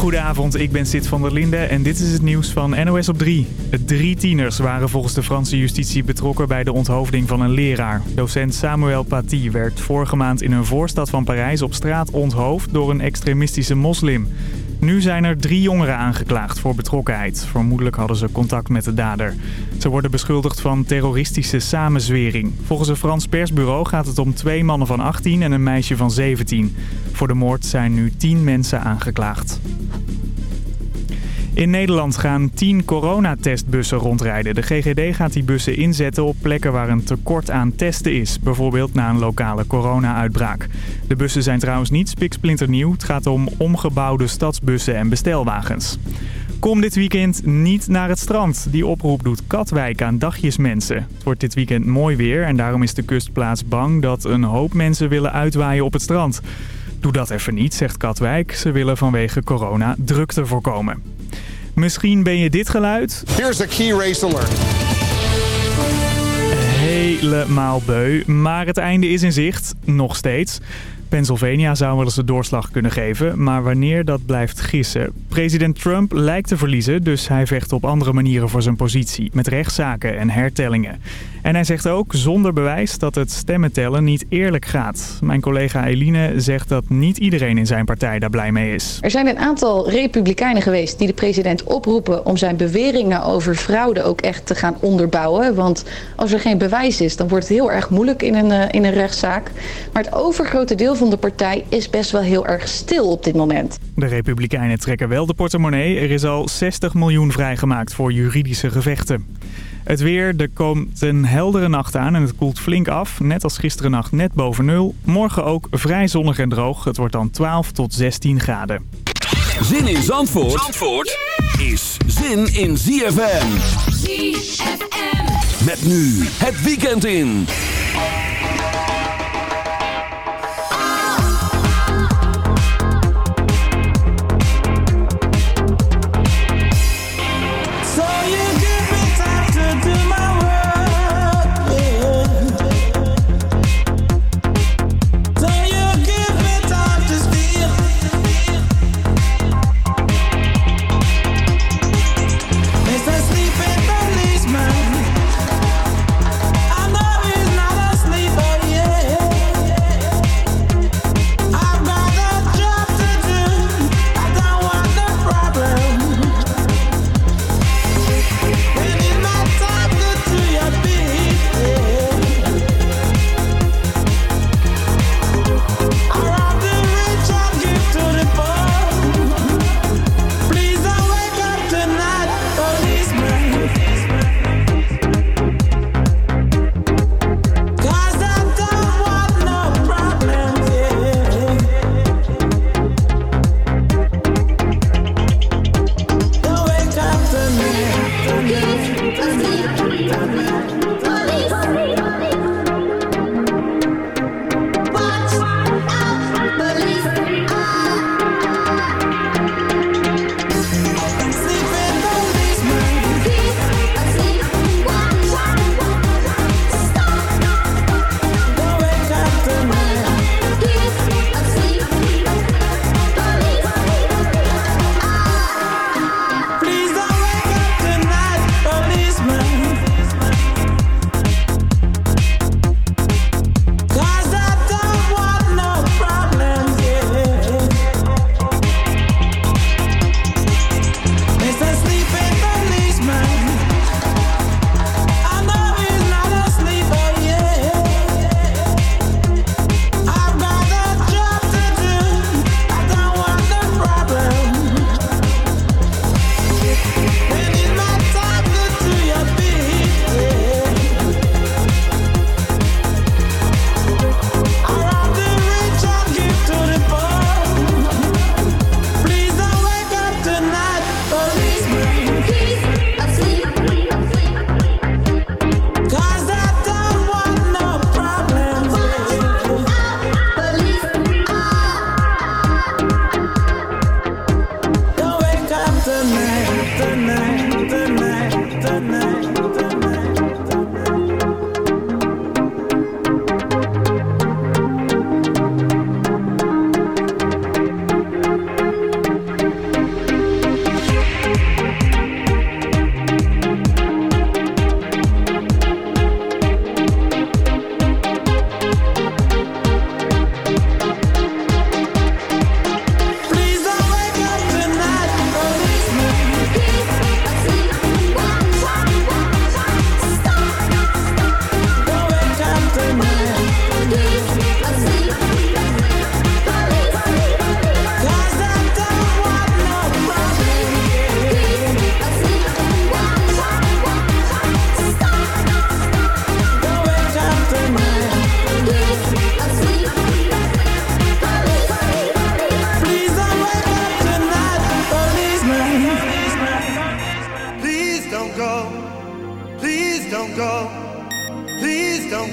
Goedenavond, ik ben Sid van der Linde en dit is het nieuws van NOS op 3. Drie tieners waren volgens de Franse justitie betrokken bij de onthoofding van een leraar. Docent Samuel Paty werd vorige maand in een voorstad van Parijs op straat onthoofd door een extremistische moslim. Nu zijn er drie jongeren aangeklaagd voor betrokkenheid. Vermoedelijk hadden ze contact met de dader. Ze worden beschuldigd van terroristische samenzwering. Volgens een Frans persbureau gaat het om twee mannen van 18 en een meisje van 17. Voor de moord zijn nu tien mensen aangeklaagd. In Nederland gaan 10 coronatestbussen rondrijden. De GGD gaat die bussen inzetten op plekken waar een tekort aan testen is. Bijvoorbeeld na een lokale corona-uitbraak. De bussen zijn trouwens niet spiksplinternieuw. Het gaat om omgebouwde stadsbussen en bestelwagens. Kom dit weekend niet naar het strand. Die oproep doet Katwijk aan dagjesmensen. Het wordt dit weekend mooi weer en daarom is de kustplaats bang dat een hoop mensen willen uitwaaien op het strand. Doe dat even niet, zegt Katwijk. Ze willen vanwege corona drukte voorkomen. Misschien ben je dit geluid. Here's a key race alert. Helemaal beu, maar het einde is in zicht. Nog steeds. Pennsylvania zou wel eens de doorslag kunnen geven, maar wanneer dat blijft gissen. President Trump lijkt te verliezen, dus hij vecht op andere manieren voor zijn positie. Met rechtszaken en hertellingen. En hij zegt ook zonder bewijs dat het stemmentellen niet eerlijk gaat. Mijn collega Eline zegt dat niet iedereen in zijn partij daar blij mee is. Er zijn een aantal republikeinen geweest die de president oproepen om zijn beweringen over fraude ook echt te gaan onderbouwen. Want als er geen bewijs is, dan wordt het heel erg moeilijk in een, in een rechtszaak. Maar het overgrote deel van de partij is best wel heel erg stil op dit moment. De republikeinen trekken wel de portemonnee. Er is al 60 miljoen vrijgemaakt voor juridische gevechten. Het weer, er komt een heldere nacht aan en het koelt flink af. Net als gisteren nacht net boven nul. Morgen ook vrij zonnig en droog. Het wordt dan 12 tot 16 graden. Zin in Zandvoort, Zandvoort is zin in ZFM. ZFM. Met nu het weekend in.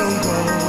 Please don't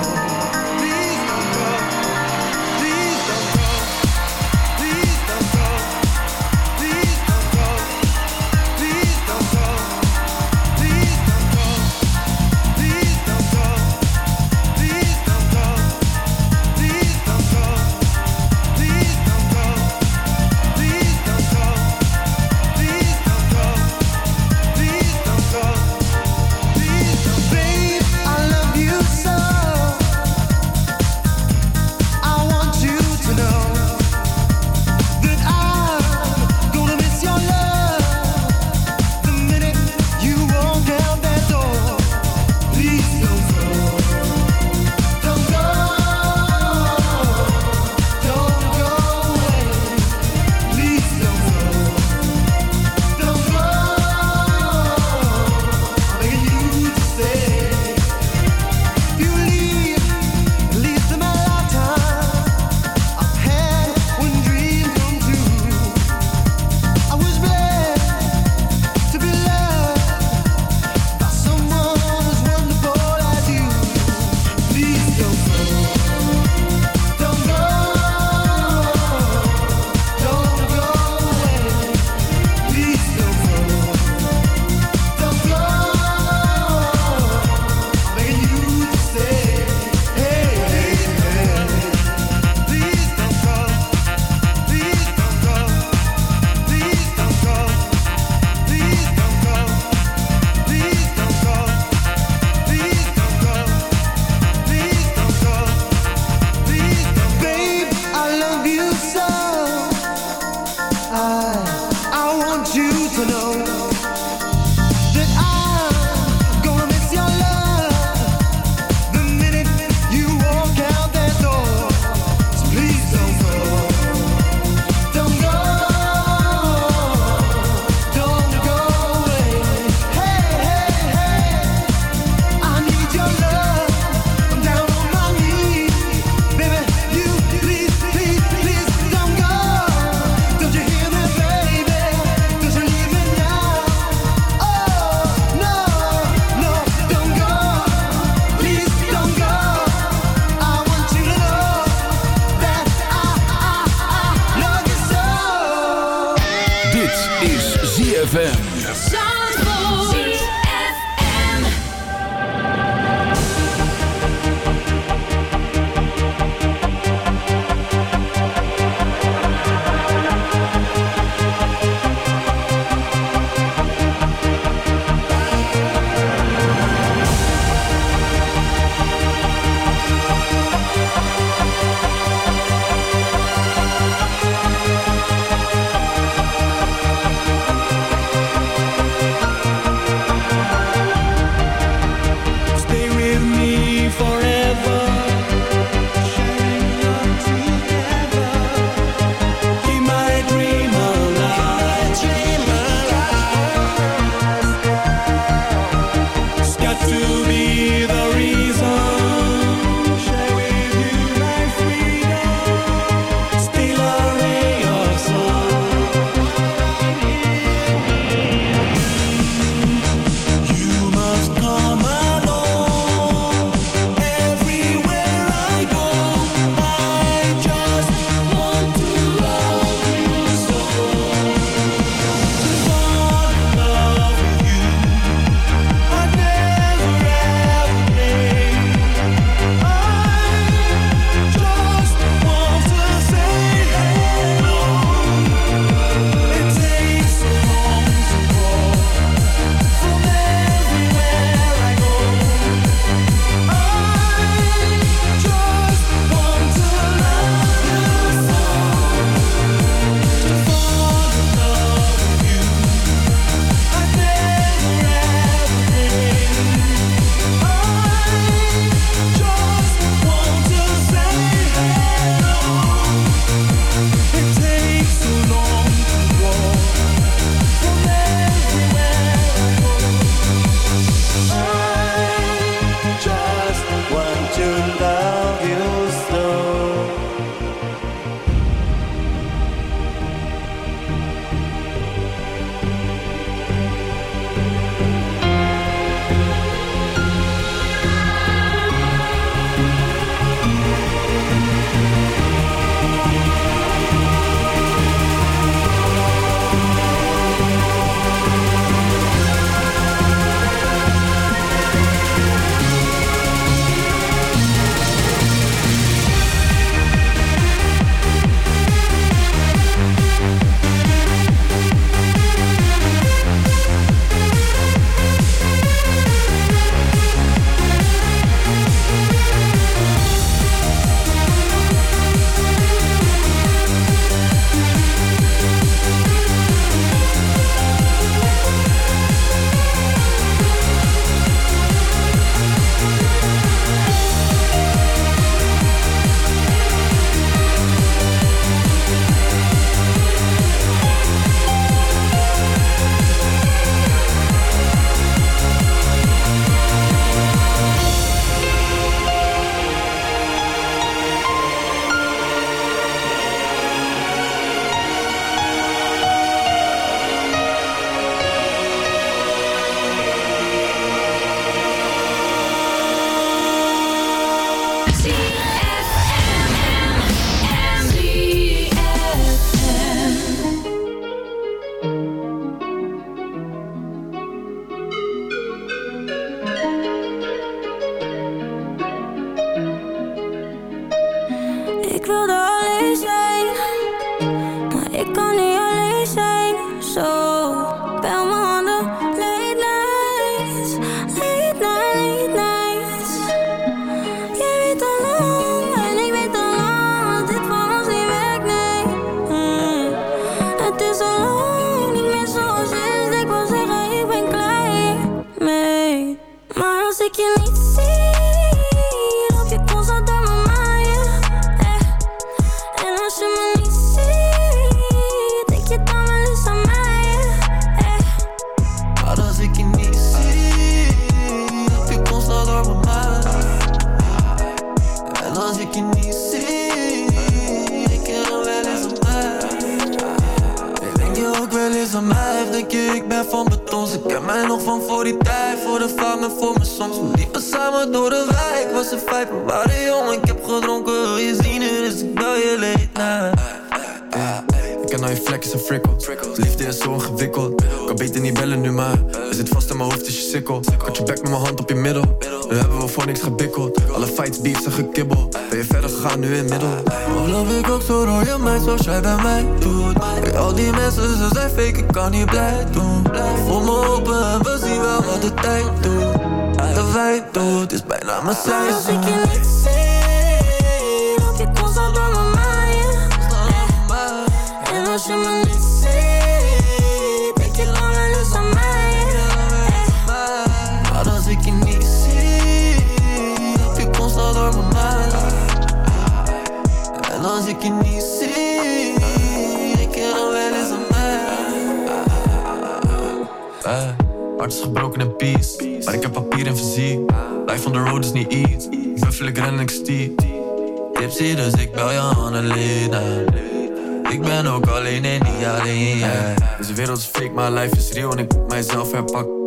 nee, niet alleen jij. Deze wereld is fake, maar life is real en ik moet mijzelf herpakken.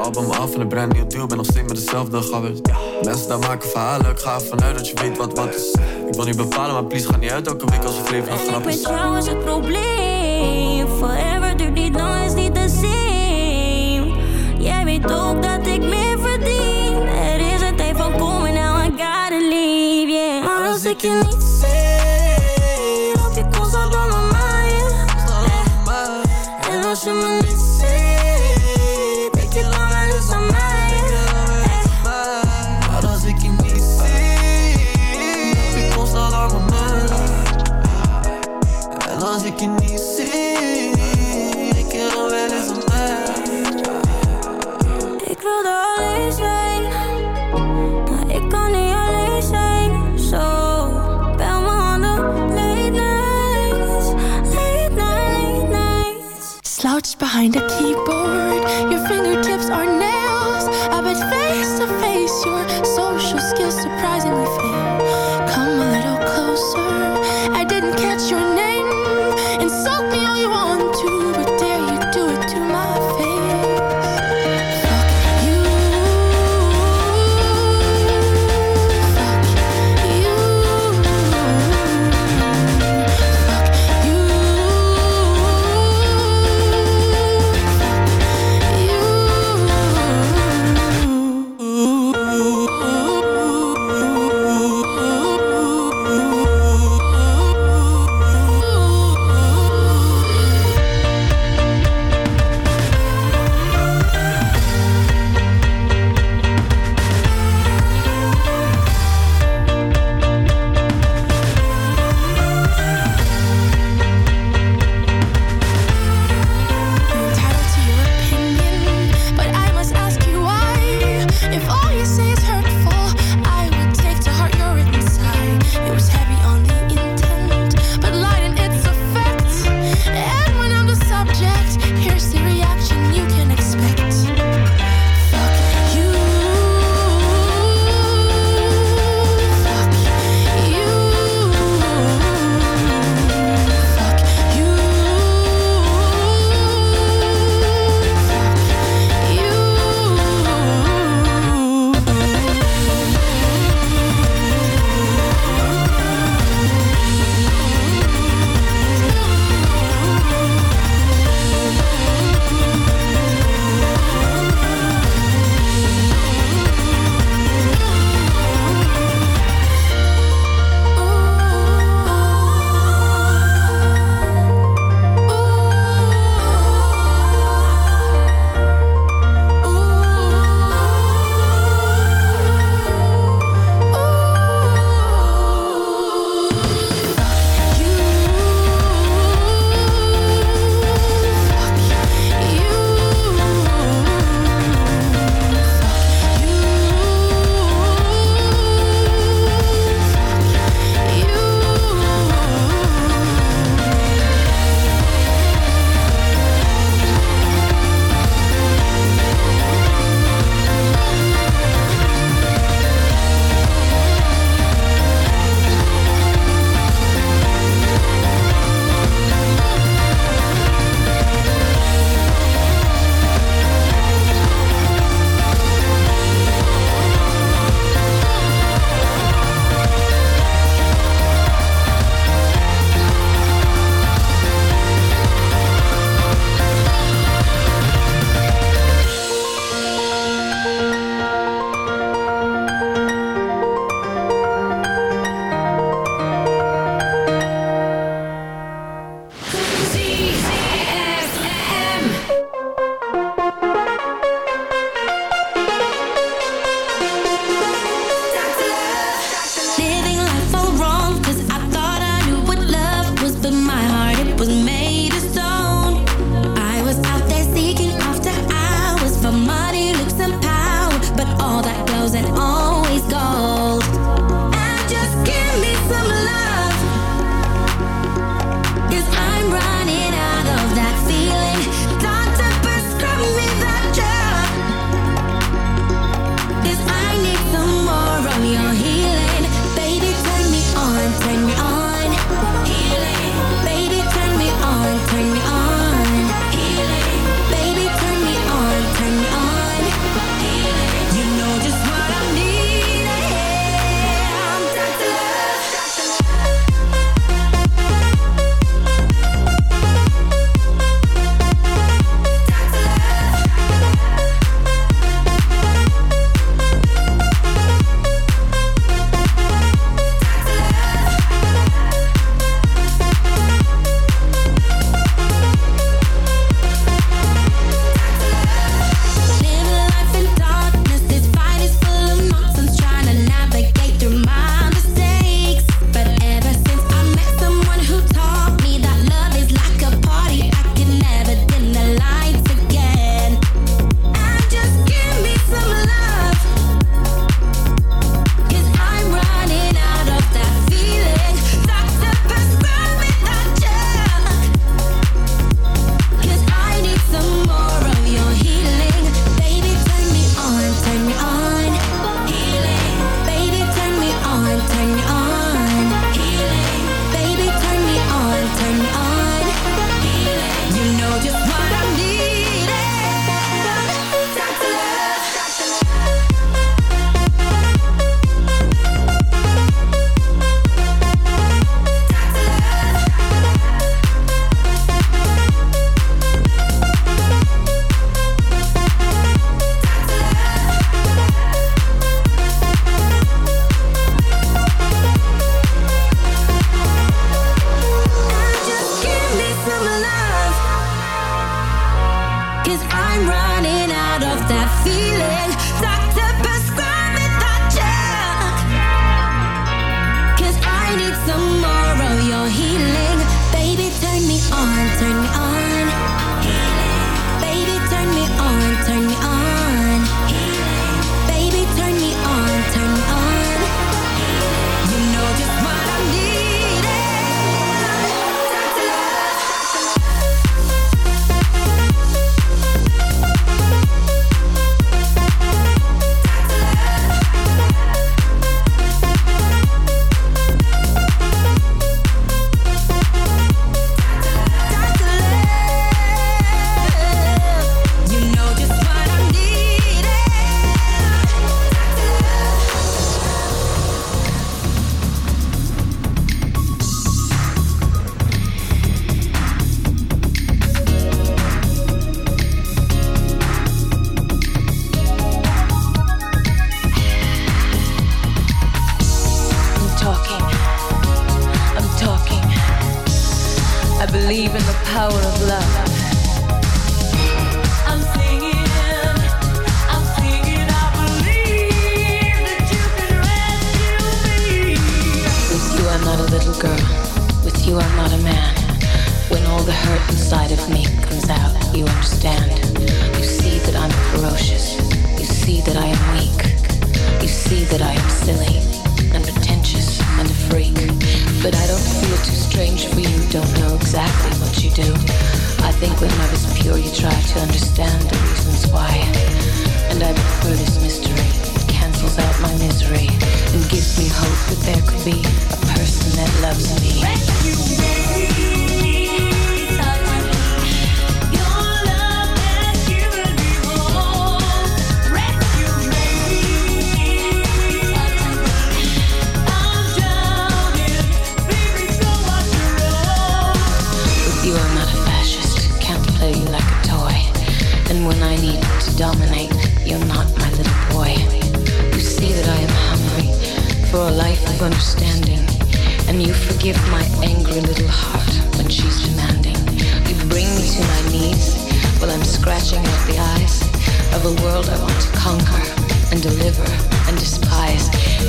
Album af en een brand nieuw deal, ben nog steeds met dezelfde gabbers. Mensen daar maken verhalen, ik ga ervan uit dat je weet wat wat is. Ik wil niet bepalen, maar please ga niet uit elke week als we leven nog grap is. Ik ben trouwens het probleem, forever duurt niet lang, is niet de same. Jij weet ook dat ik meer verdien. Er is een tijd van komen, now I gotta leave, yeah. Maar als ik je niet behind a keyboard. Your fingertips are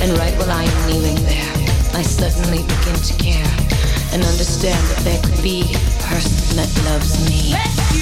And right while I am kneeling there, I suddenly begin to care and understand that there could be a person that loves me.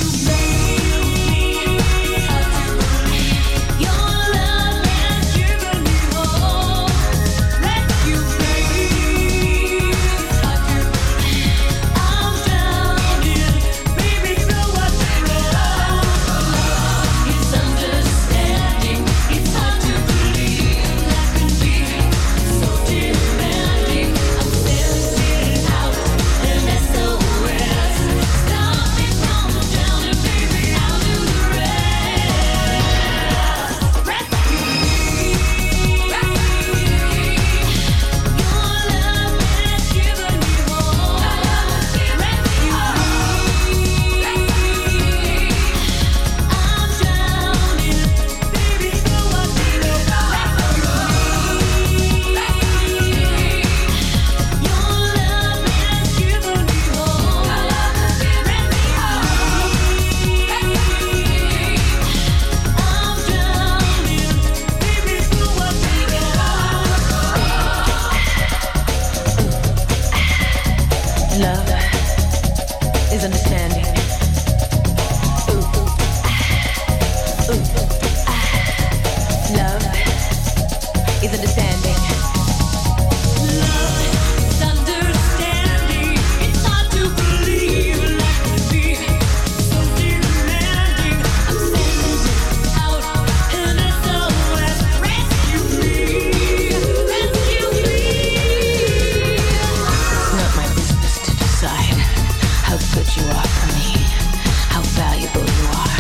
How valuable you are,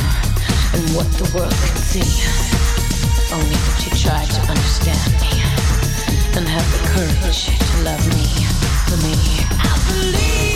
and what the world can see. Only that you try to understand me and have the courage to love me for me. I believe.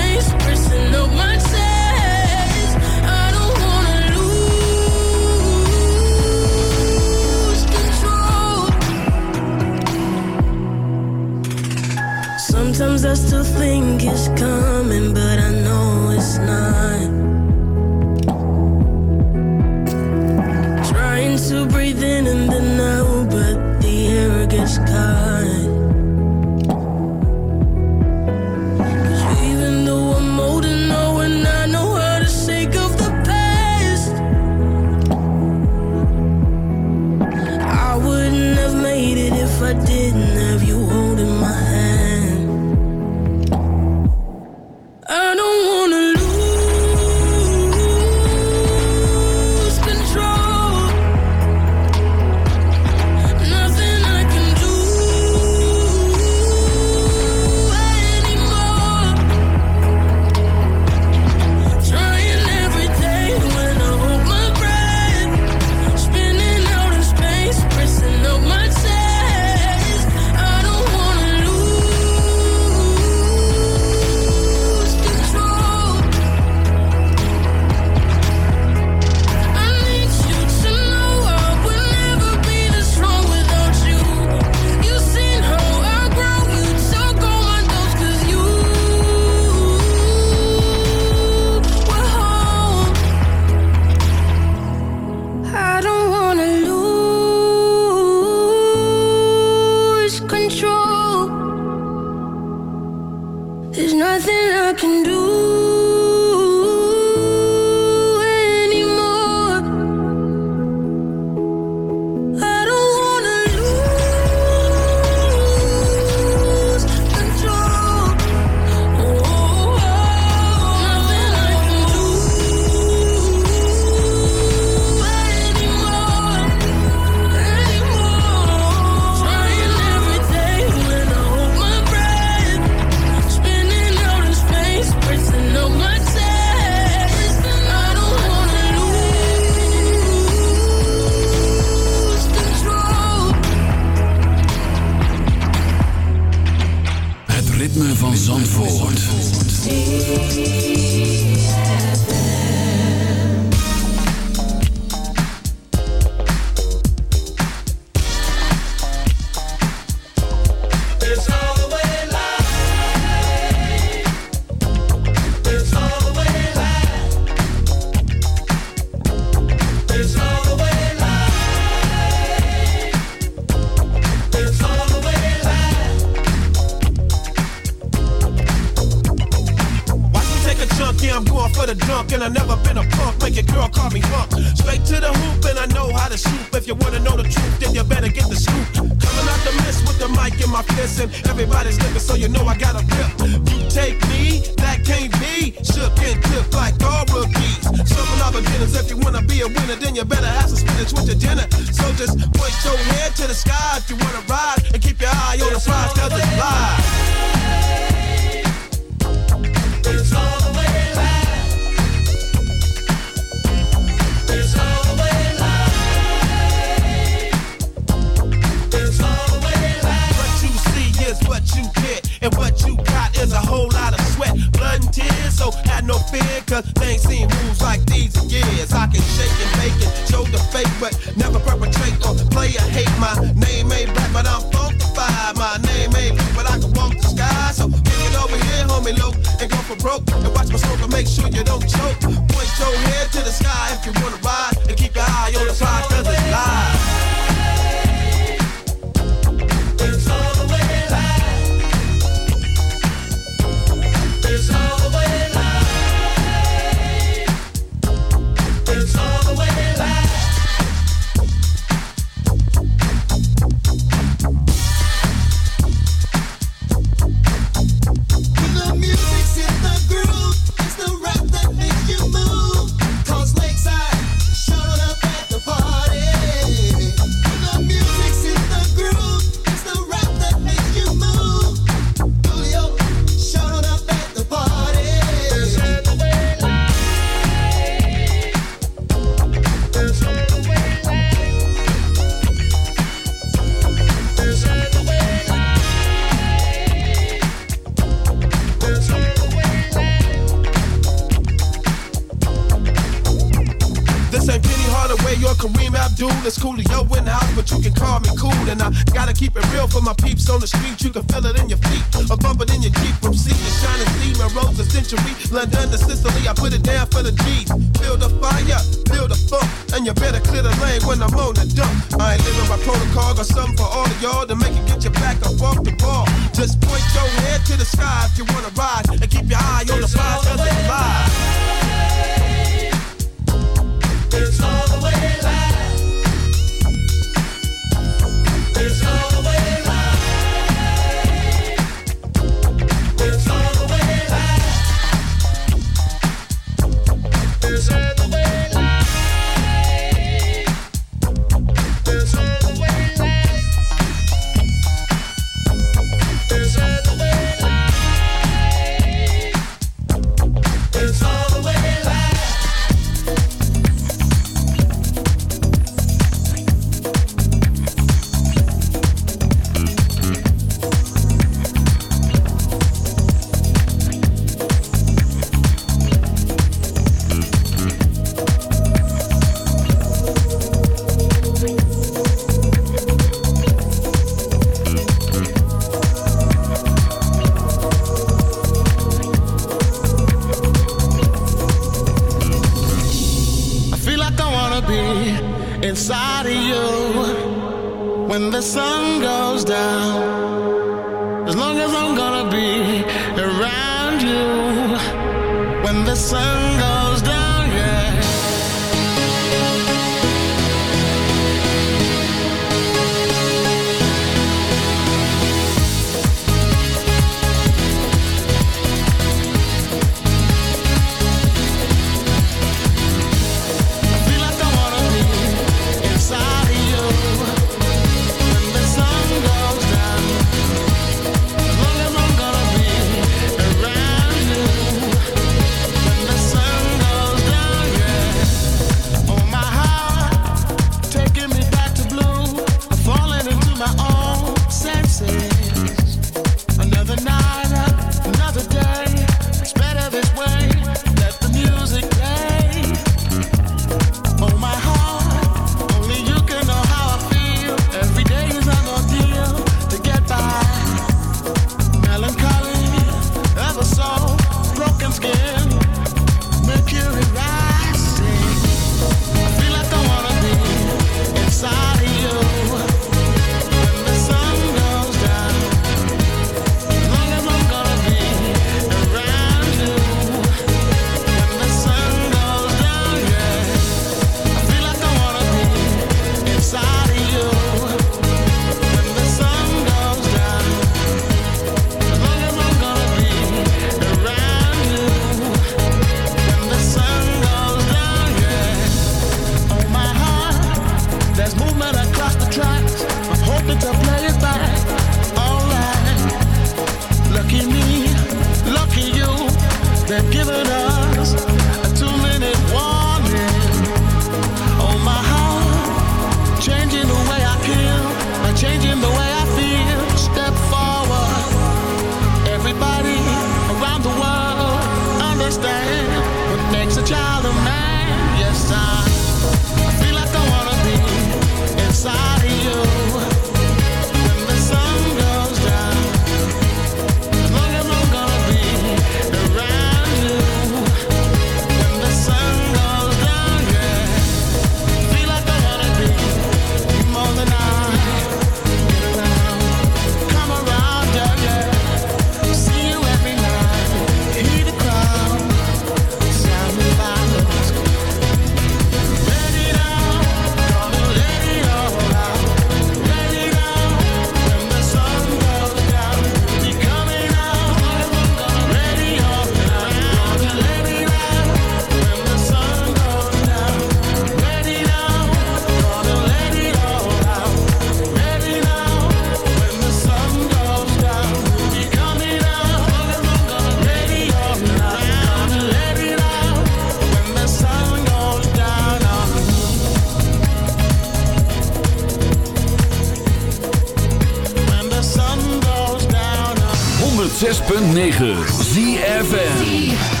106.9 ZFN